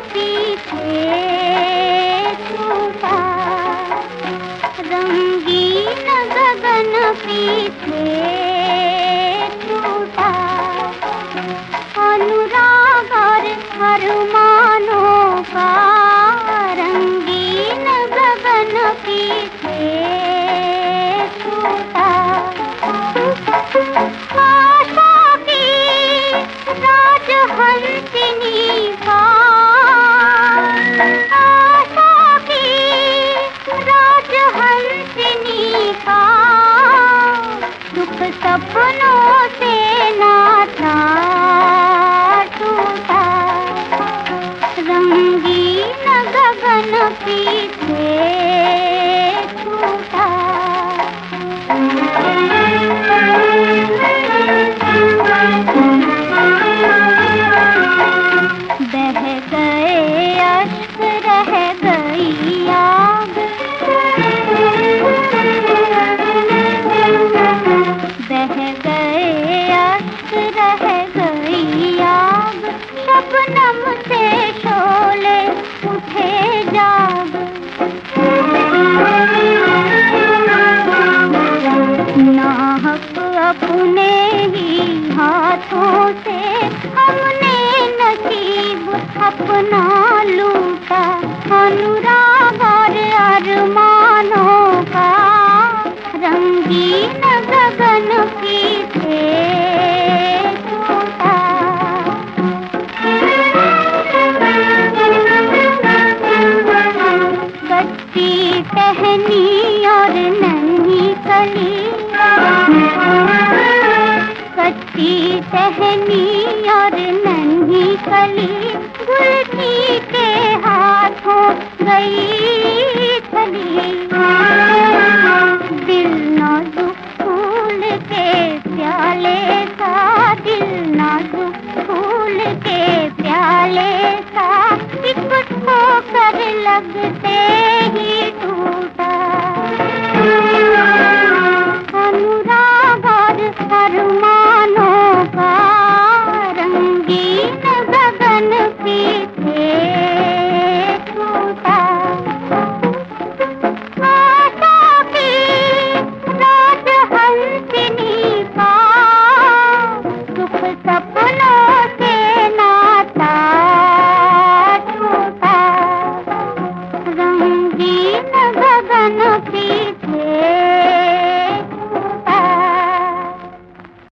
पीछे गगन अपने ही हाथों से हमने नसीब अपना लूटा। अनुराग और अरमानों का रंगीन गगन पीछे छूटा टहनी और नन्ही कली गुल के हाथों गई।